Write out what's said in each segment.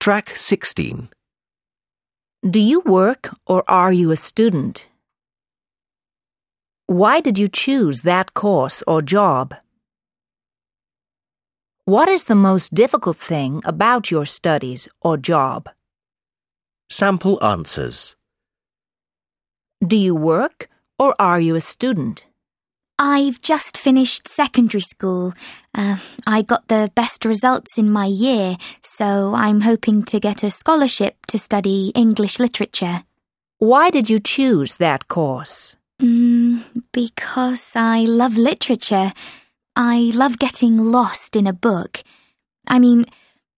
Track 16. Do you work or are you a student? Why did you choose that course or job? What is the most difficult thing about your studies or job? Sample answers. Do you work or are you a student? I've just finished secondary school. Uh, I got the best results in my year, so I'm hoping to get a scholarship to study English literature. Why did you choose that course? Mm, because I love literature. I love getting lost in a book. I mean,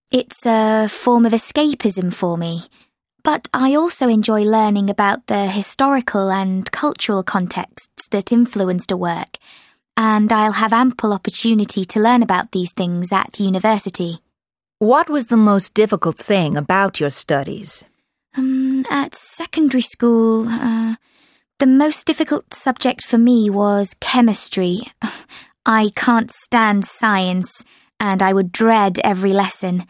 it's a form of escapism for me. But I also enjoy learning about the historical and cultural contexts that influenced a work, and I'll have ample opportunity to learn about these things at university. What was the most difficult thing about your studies? Um, at secondary school, uh, the most difficult subject for me was chemistry. I can't stand science, and I would dread every lesson.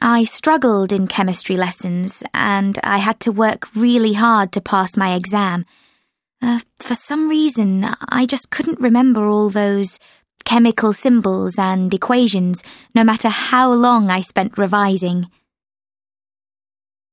I struggled in chemistry lessons and I had to work really hard to pass my exam. Uh, for some reason, I just couldn't remember all those chemical symbols and equations, no matter how long I spent revising.